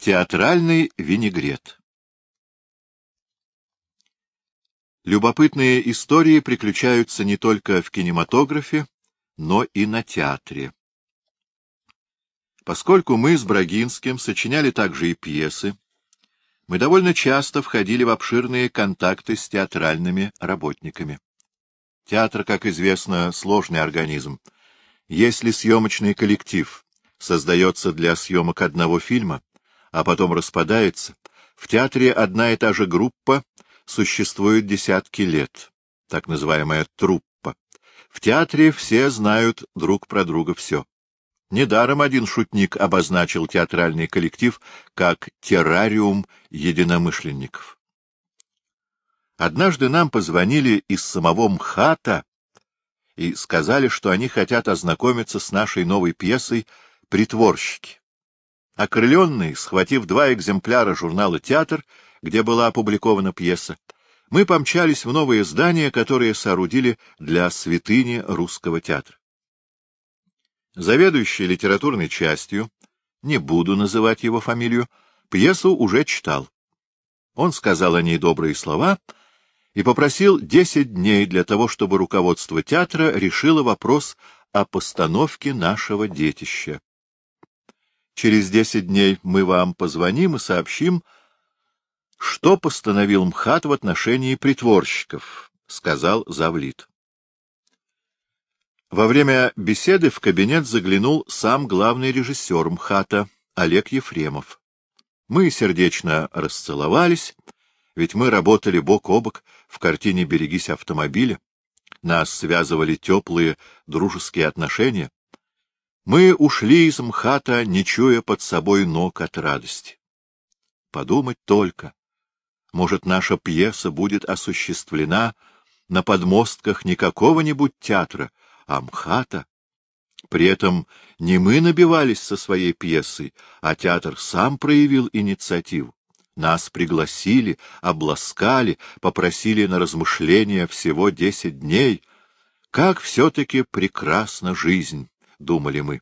Театральный винегрет Любопытные истории приключаются не только в кинематографе, но и на театре. Поскольку мы с Брагинским сочиняли также и пьесы, мы довольно часто входили в обширные контакты с театральными работниками. Театр, как известно, сложный организм. Если съемочный коллектив создается для съемок одного фильма, а потом распадается, в театре одна и та же группа существует десятки лет, так называемая труппа. В театре все знают друг про друга все. Недаром один шутник обозначил театральный коллектив как террариум единомышленников. Однажды нам позвонили из самого МХАТа и сказали, что они хотят ознакомиться с нашей новой пьесой «Притворщики». Окрыленный, схватив два экземпляра журнала «Театр», где была опубликована пьеса, мы помчались в новое здание, которое соорудили для святыни русского театра. Заведующий литературной частью, не буду называть его фамилию, пьесу уже читал. Он сказал о ней добрые слова и попросил десять дней для того, чтобы руководство театра решило вопрос о постановке нашего детища. Через десять дней мы вам позвоним и сообщим, что постановил МХАТ в отношении притворщиков, — сказал Завлит. Во время беседы в кабинет заглянул сам главный режиссер МХАТа Олег Ефремов. Мы сердечно расцеловались, ведь мы работали бок о бок в картине «Берегись автомобиля». Нас связывали теплые дружеские отношения. Мы ушли из МХАТа, не чуя под собой ног от радости. Подумать только. Может, наша пьеса будет осуществлена на подмостках не какого-нибудь театра, а МХАТа. При этом не мы набивались со своей пьесой, а театр сам проявил инициативу. Нас пригласили, обласкали, попросили на размышления всего десять дней. Как все-таки прекрасна жизнь! — думали мы.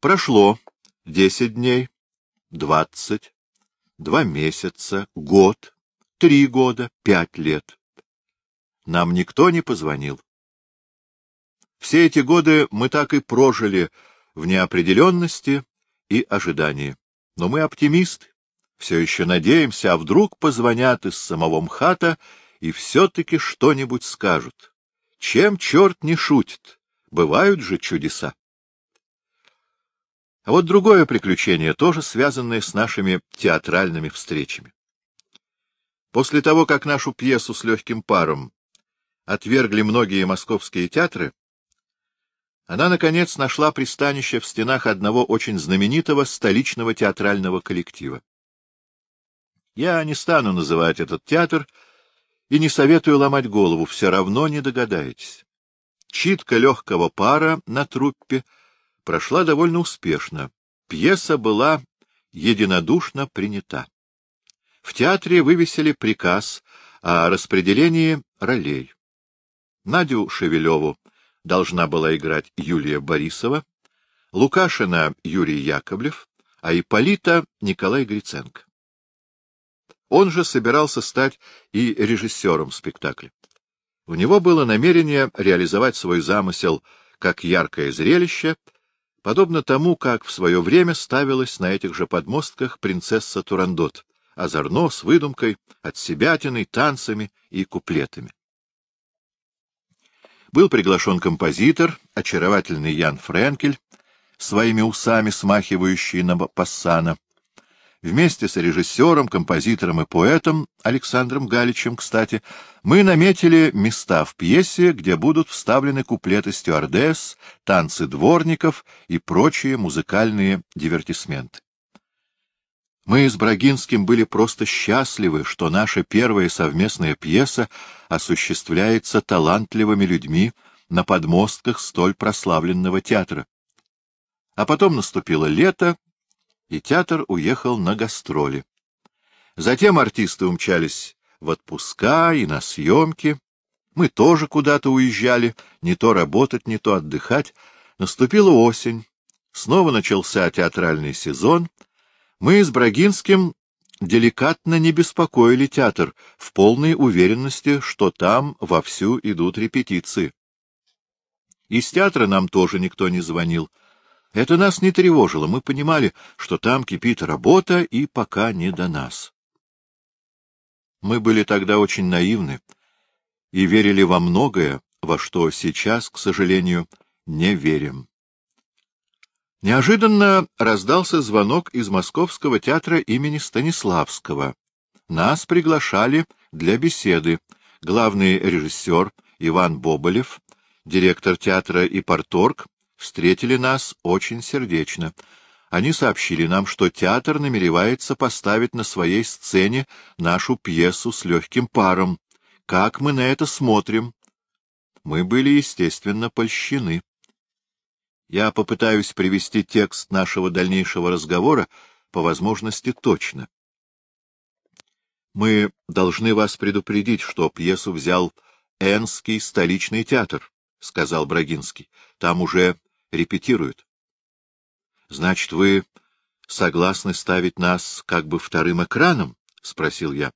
Прошло десять дней, двадцать, два месяца, год, три года, пять лет. Нам никто не позвонил. Все эти годы мы так и прожили в неопределенности и ожидании. Но мы оптимисты, все еще надеемся, а вдруг позвонят из самого МХАТа и все-таки что-нибудь скажут. Чем черт не шутит? Бывают же чудеса. А вот другое приключение, тоже связанное с нашими театральными встречами. После того, как нашу пьесу с легким паром отвергли многие московские театры, она, наконец, нашла пристанище в стенах одного очень знаменитого столичного театрального коллектива. Я не стану называть этот театр и не советую ломать голову, все равно не догадаетесь. Читка легкого пара на труппе прошла довольно успешно. Пьеса была единодушно принята. В театре вывесили приказ о распределении ролей. Надю Шевелеву должна была играть Юлия Борисова, Лукашина Юрий Яковлев, а Ипполита Николай Гриценко. Он же собирался стать и режиссером спектакля. У него было намерение реализовать свой замысел как яркое зрелище, подобно тому, как в свое время ставилась на этих же подмостках принцесса Турандот, озорно, с выдумкой, отсебятиной, танцами и куплетами. Был приглашен композитор, очаровательный Ян Френкель, своими усами смахивающий на Пассана, Вместе с режиссером, композитором и поэтом Александром Галичем, кстати, мы наметили места в пьесе, где будут вставлены куплеты стюардесс, танцы дворников и прочие музыкальные дивертисменты. Мы с Брагинским были просто счастливы, что наша первая совместная пьеса осуществляется талантливыми людьми на подмостках столь прославленного театра. А потом наступило лето, и театр уехал на гастроли. Затем артисты умчались в отпуска и на съемки. Мы тоже куда-то уезжали, не то работать, не то отдыхать. Наступила осень. Снова начался театральный сезон. Мы с Брагинским деликатно не беспокоили театр, в полной уверенности, что там вовсю идут репетиции. Из театра нам тоже никто не звонил. Это нас не тревожило, мы понимали, что там кипит работа и пока не до нас. Мы были тогда очень наивны и верили во многое, во что сейчас, к сожалению, не верим. Неожиданно раздался звонок из Московского театра имени Станиславского. Нас приглашали для беседы главный режиссер Иван Боболев, директор театра и порторг, встретили нас очень сердечно. Они сообщили нам, что театр намеревается поставить на своей сцене нашу пьесу с легким паром. Как мы на это смотрим? Мы были, естественно, польщены. Я попытаюсь привести текст нашего дальнейшего разговора по возможности точно. Мы должны вас предупредить, что пьесу взял Энский столичный театр, — сказал Брагинский. Там уже репетируют. — Значит, вы согласны ставить нас как бы вторым экраном? — спросил я.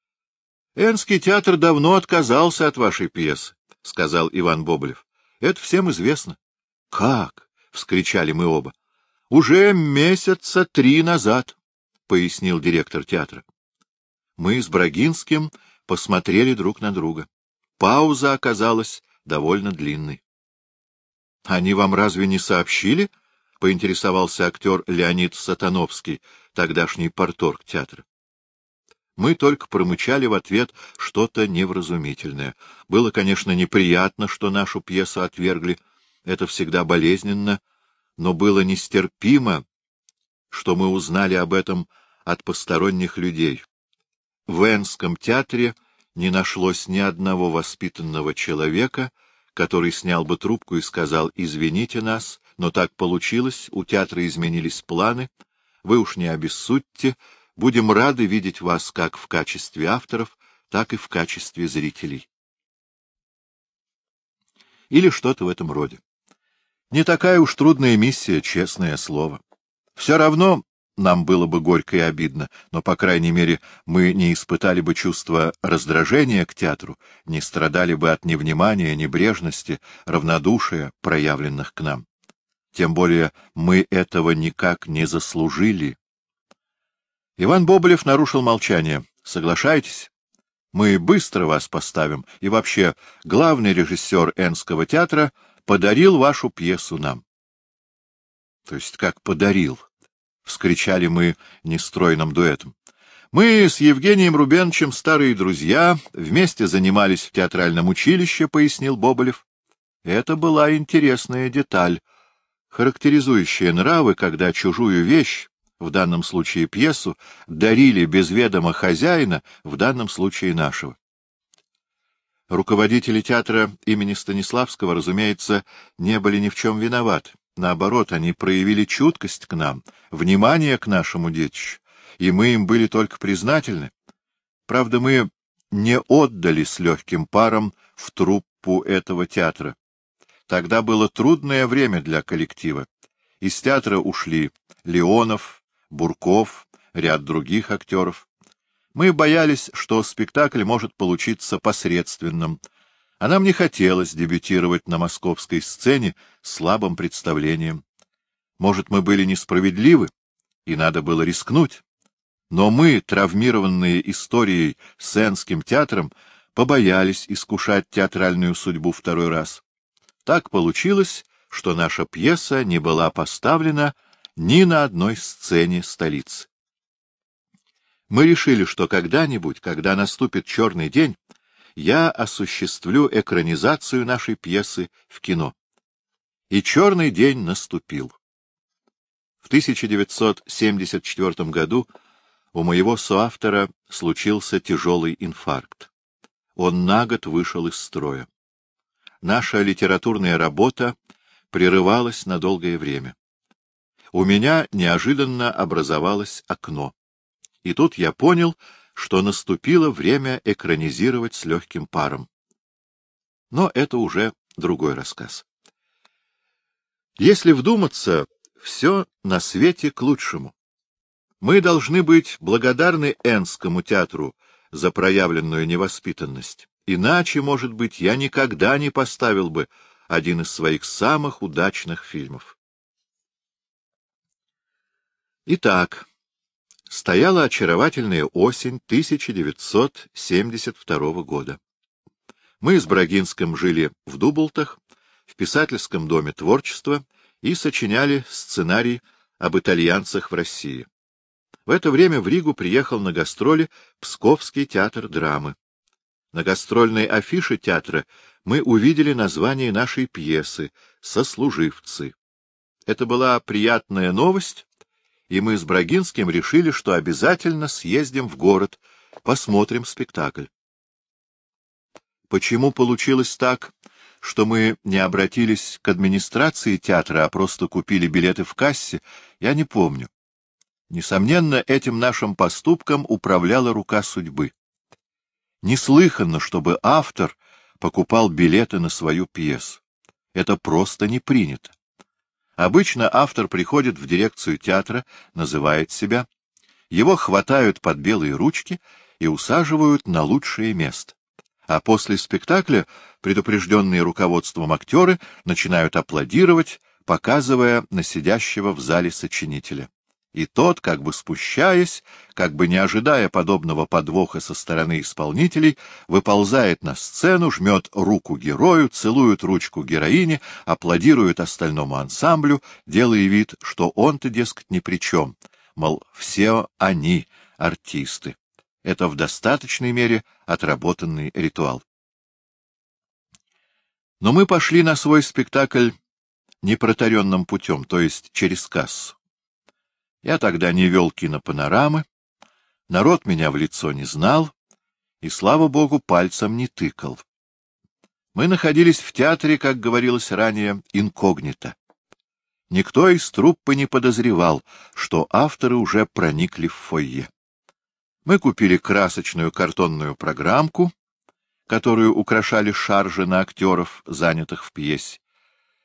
— Энский театр давно отказался от вашей пьесы, — сказал Иван Боблев. — Это всем известно. — Как? — вскричали мы оба. — Уже месяца три назад, — пояснил директор театра. Мы с Брагинским посмотрели друг на друга. Пауза оказалась довольно длинной. — Они вам разве не сообщили? — поинтересовался актер Леонид Сатановский, тогдашний порторг театра. Мы только промычали в ответ что-то невразумительное. Было, конечно, неприятно, что нашу пьесу отвергли, — это всегда болезненно, но было нестерпимо, что мы узнали об этом от посторонних людей. В Энском театре не нашлось ни одного воспитанного человека, который снял бы трубку и сказал «Извините нас, но так получилось, у театра изменились планы, вы уж не обессудьте, будем рады видеть вас как в качестве авторов, так и в качестве зрителей». Или что-то в этом роде. Не такая уж трудная миссия, честное слово. Все равно нам было бы горько и обидно, но, по крайней мере, мы не испытали бы чувства раздражения к театру, не страдали бы от невнимания, небрежности, равнодушия, проявленных к нам. Тем более мы этого никак не заслужили. Иван Боболев нарушил молчание. Соглашайтесь? Мы быстро вас поставим, и вообще главный режиссер Энского театра — подарил вашу пьесу нам. — То есть как подарил? — вскричали мы нестройным дуэтом. Мы с Евгением Рубеновичем старые друзья, вместе занимались в театральном училище, — пояснил Боболев. Это была интересная деталь, характеризующая нравы, когда чужую вещь, в данном случае пьесу, дарили без ведома хозяина, в данном случае нашего. Руководители театра имени Станиславского, разумеется, не были ни в чем виноваты. Наоборот, они проявили чуткость к нам, внимание к нашему детищу, и мы им были только признательны. Правда, мы не отдали с легким паром в труппу этого театра. Тогда было трудное время для коллектива. Из театра ушли Леонов, Бурков, ряд других актеров. Мы боялись, что спектакль может получиться посредственным, а нам не хотелось дебютировать на московской сцене слабым представлением. Может, мы были несправедливы, и надо было рискнуть. Но мы, травмированные историей с Энским театром, побоялись искушать театральную судьбу второй раз. Так получилось, что наша пьеса не была поставлена ни на одной сцене столицы. Мы решили, что когда-нибудь, когда наступит черный день, я осуществлю экранизацию нашей пьесы в кино. И черный день наступил. В 1974 году у моего соавтора случился тяжелый инфаркт. Он на год вышел из строя. Наша литературная работа прерывалась на долгое время. У меня неожиданно образовалось окно. И тут я понял, что наступило время экранизировать с легким паром. Но это уже другой рассказ. Если вдуматься, все на свете к лучшему. Мы должны быть благодарны Энскому театру за проявленную невоспитанность. Иначе, может быть, я никогда не поставил бы один из своих самых удачных фильмов. Итак, стояла очаровательная осень 1972 года. Мы с Брагинским жили в Дублтах, в писательском доме творчества и сочиняли сценарий об итальянцах в России. В это время в Ригу приехал на гастроли Псковский театр драмы. На гастрольной афише театра мы увидели название нашей пьесы «Сослуживцы». Это была приятная новость, и мы с Брагинским решили, что обязательно съездим в город, посмотрим спектакль. Почему получилось так, что мы не обратились к администрации театра, а просто купили билеты в кассе, я не помню. Несомненно, этим нашим поступком управляла рука судьбы. Неслыханно, чтобы автор покупал билеты на свою пьесу. Это просто не принято. Обычно автор приходит в дирекцию театра, называет себя, его хватают под белые ручки и усаживают на лучшее место. А после спектакля предупрежденные руководством актеры начинают аплодировать, показывая на сидящего в зале сочинителя. И тот, как бы спущаясь, как бы не ожидая подобного подвоха со стороны исполнителей, выползает на сцену, жмет руку герою, целует ручку героине, аплодирует остальному ансамблю, делая вид, что он-то, дескать, ни при чем. Мол, все они артисты. Это в достаточной мере отработанный ритуал. Но мы пошли на свой спектакль непротаренным путем, то есть через кассу. Я тогда не вел кинопанорамы, народ меня в лицо не знал и, слава богу, пальцем не тыкал. Мы находились в театре, как говорилось ранее, инкогнито. Никто из труппы не подозревал, что авторы уже проникли в фойе. Мы купили красочную картонную программку, которую украшали шаржи на актеров, занятых в пьесе.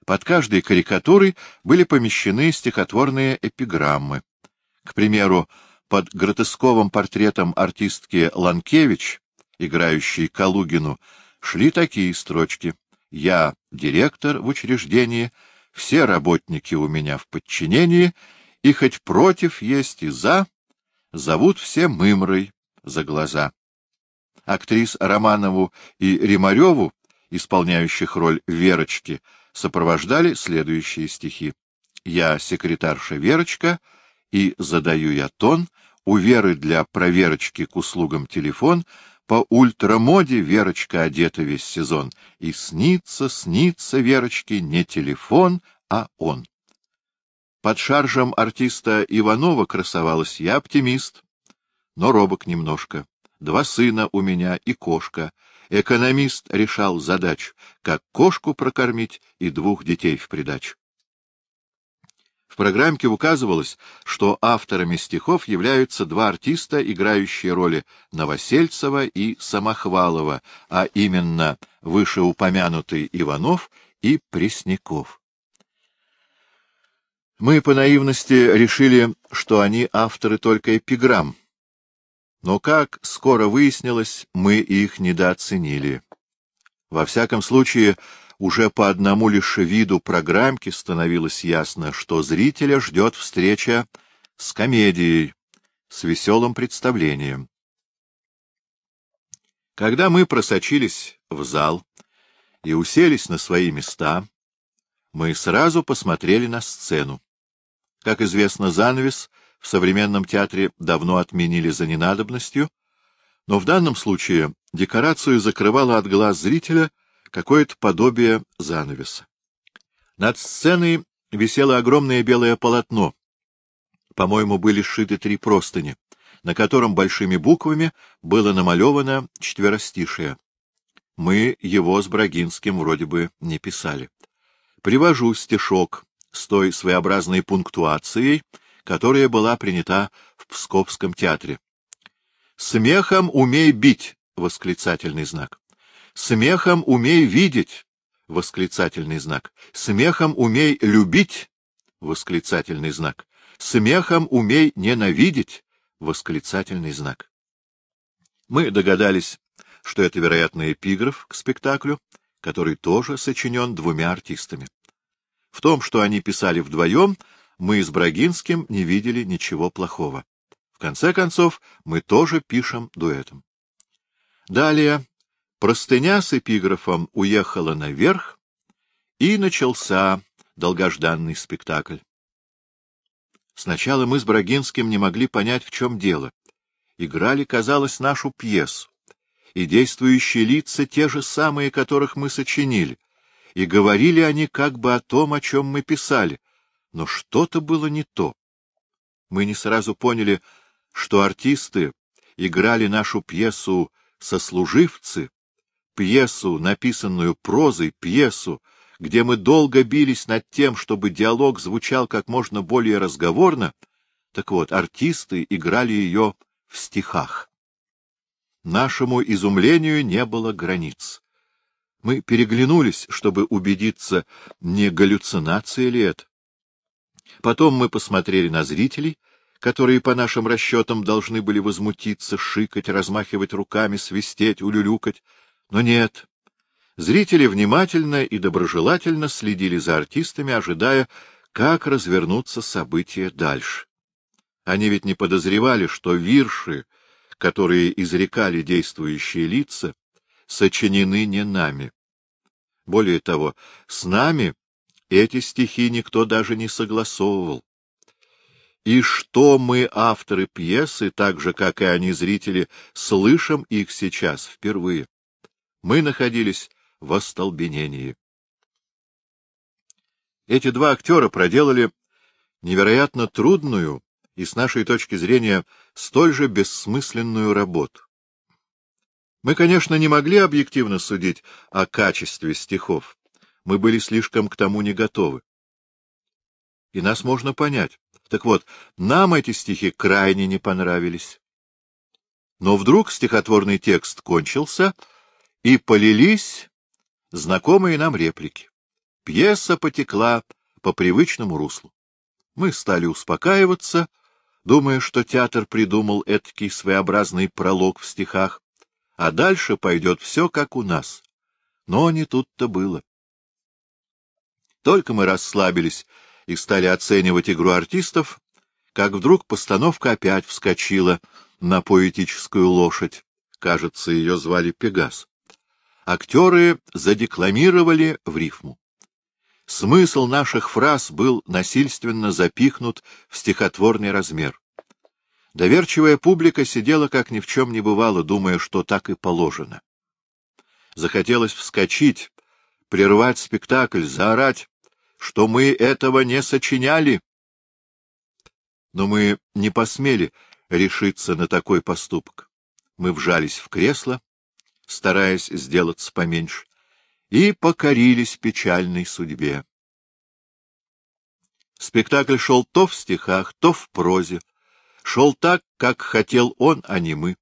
Под каждой карикатурой были помещены стихотворные эпиграммы. К примеру, под гротесковым портретом артистки Ланкевич, играющей Калугину, шли такие строчки. «Я директор в учреждении, все работники у меня в подчинении, и хоть против есть и за, зовут все Мымрой за глаза». Актрис Романову и Римареву, исполняющих роль Верочки, сопровождали следующие стихи. «Я секретарша Верочка, и задаю я тон, у Веры для проверочки к услугам телефон, по ультрамоде Верочка одета весь сезон, и снится, снится Верочке не телефон, а он». Под шаржем артиста Иванова красовалась я оптимист, но робок немножко. Два сына у меня и кошка — Экономист решал задачу, как кошку прокормить и двух детей в придачу. В программке указывалось, что авторами стихов являются два артиста, играющие роли Новосельцева и Самохвалова, а именно вышеупомянутый Иванов и Пресняков. Мы по наивности решили, что они авторы только эпиграмм, но, как скоро выяснилось, мы их недооценили. Во всяком случае, уже по одному лишь виду программки становилось ясно, что зрителя ждет встреча с комедией, с веселым представлением. Когда мы просочились в зал и уселись на свои места, мы сразу посмотрели на сцену. Как известно, занавес — в современном театре давно отменили за ненадобностью, но в данном случае декорацию закрывало от глаз зрителя какое-то подобие занавеса. Над сценой висело огромное белое полотно. По-моему, были сшиты три простыни, на котором большими буквами было намалевано четверостишее. Мы его с Брагинским вроде бы не писали. Привожу стишок с той своеобразной пунктуацией, которая была принята в Псковском театре. «Смехом умей бить!» — восклицательный знак. «Смехом умей видеть!» — восклицательный знак. «Смехом умей любить!» — восклицательный знак. «Смехом умей ненавидеть» — восклицательный знак. Мы догадались, что это, вероятно, эпиграф к спектаклю, который тоже сочинен двумя артистами. В том, что они писали вдвоем, мы с Брагинским не видели ничего плохого. В конце концов, мы тоже пишем дуэтом. Далее простыня с эпиграфом уехала наверх, и начался долгожданный спектакль. Сначала мы с Брагинским не могли понять, в чем дело. Играли, казалось, нашу пьесу, и действующие лица те же самые, которых мы сочинили, и говорили они как бы о том, о чем мы писали, но что-то было не то. Мы не сразу поняли, что артисты играли нашу пьесу «Сослуживцы», пьесу, написанную прозой, пьесу, где мы долго бились над тем, чтобы диалог звучал как можно более разговорно, так вот, артисты играли ее в стихах. Нашему изумлению не было границ. Мы переглянулись, чтобы убедиться, не галлюцинация ли это. Потом мы посмотрели на зрителей, которые, по нашим расчетам, должны были возмутиться, шикать, размахивать руками, свистеть, улюлюкать. Но нет. Зрители внимательно и доброжелательно следили за артистами, ожидая, как развернутся события дальше. Они ведь не подозревали, что вирши, которые изрекали действующие лица, сочинены не нами. Более того, с нами эти стихи никто даже не согласовывал. И что мы, авторы пьесы, так же, как и они, зрители, слышим их сейчас впервые? Мы находились в остолбенении. Эти два актера проделали невероятно трудную и, с нашей точки зрения, столь же бессмысленную работу. Мы, конечно, не могли объективно судить о качестве стихов. Мы были слишком к тому не готовы. И нас можно понять. Так вот, нам эти стихи крайне не понравились. Но вдруг стихотворный текст кончился, и полились знакомые нам реплики. Пьеса потекла по привычному руслу. Мы стали успокаиваться, думая, что театр придумал этакий своеобразный пролог в стихах, а дальше пойдет все, как у нас. Но не тут-то было. Только мы расслабились и стали оценивать игру артистов, как вдруг постановка опять вскочила на поэтическую лошадь. Кажется, ее звали Пегас. Актеры задекламировали в рифму. Смысл наших фраз был насильственно запихнут в стихотворный размер. Доверчивая публика сидела, как ни в чем не бывало, думая, что так и положено. Захотелось вскочить, прервать спектакль, заорать, что мы этого не сочиняли. Но мы не посмели решиться на такой поступок. Мы вжались в кресло, стараясь сделаться поменьше, и покорились печальной судьбе. Спектакль шел то в стихах, то в прозе, шел так, как хотел он, а не мы.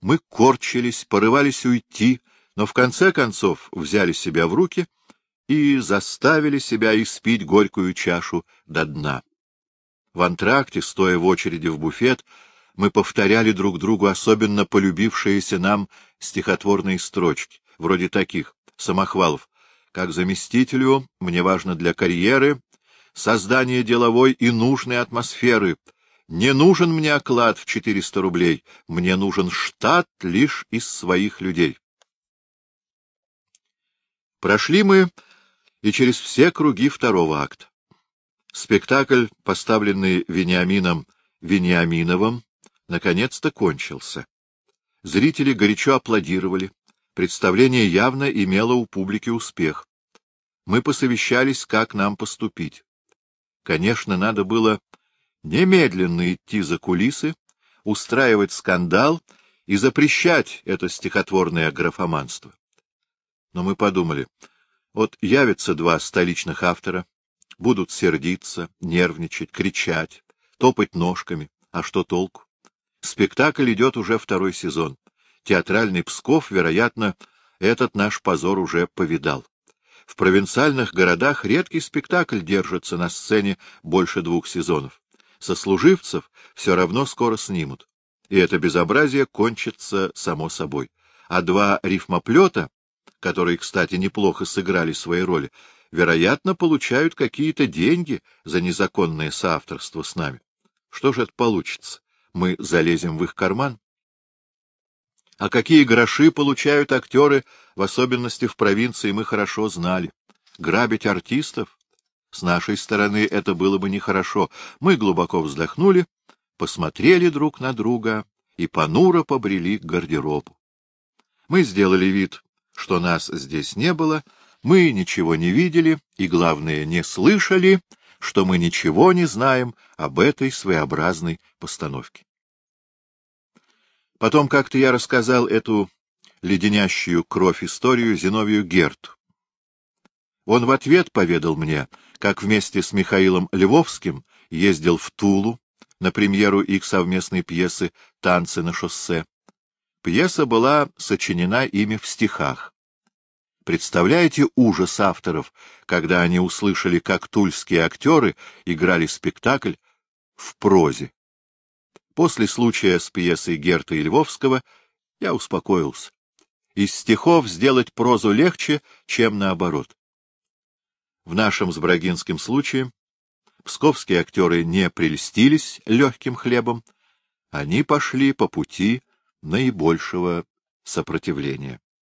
Мы корчились, порывались уйти, но в конце концов взяли себя в руки и заставили себя испить горькую чашу до дна. В антракте, стоя в очереди в буфет, мы повторяли друг другу особенно полюбившиеся нам стихотворные строчки, вроде таких, Самохвалов, как заместителю, мне важно для карьеры, создание деловой и нужной атмосферы, не нужен мне оклад в 400 рублей, мне нужен штат лишь из своих людей. Прошли мы и через все круги второго акта. Спектакль, поставленный Вениамином Вениаминовым, наконец-то кончился. Зрители горячо аплодировали. Представление явно имело у публики успех. Мы посовещались, как нам поступить. Конечно, надо было немедленно идти за кулисы, устраивать скандал и запрещать это стихотворное графоманство. Но мы подумали, вот явятся два столичных автора, будут сердиться, нервничать, кричать, топать ножками. А что толку? Спектакль идет уже второй сезон. Театральный Псков, вероятно, этот наш позор уже повидал. В провинциальных городах редкий спектакль держится на сцене больше двух сезонов. Сослуживцев все равно скоро снимут. И это безобразие кончится само собой. А два рифмоплета, которые, кстати, неплохо сыграли свои роли, вероятно, получают какие-то деньги за незаконное соавторство с нами. Что же это получится? Мы залезем в их карман? А какие гроши получают актеры, в особенности в провинции, мы хорошо знали. Грабить артистов? С нашей стороны это было бы нехорошо. Мы глубоко вздохнули, посмотрели друг на друга и понуро побрели к гардеробу. Мы сделали вид, что нас здесь не было, мы ничего не видели и, главное, не слышали, что мы ничего не знаем об этой своеобразной постановке. Потом как-то я рассказал эту леденящую кровь историю Зиновию Герту. Он в ответ поведал мне, как вместе с Михаилом Львовским ездил в Тулу на премьеру их совместной пьесы «Танцы на шоссе». Пьеса была сочинена ими в стихах. Представляете ужас авторов, когда они услышали, как тульские актеры играли спектакль в прозе. После случая с пьесой Герта и Львовского я успокоился. Из стихов сделать прозу легче, чем наоборот. В нашем с Брагинским случае псковские актеры не прельстились легким хлебом, они пошли по пути наибольшего сопротивления.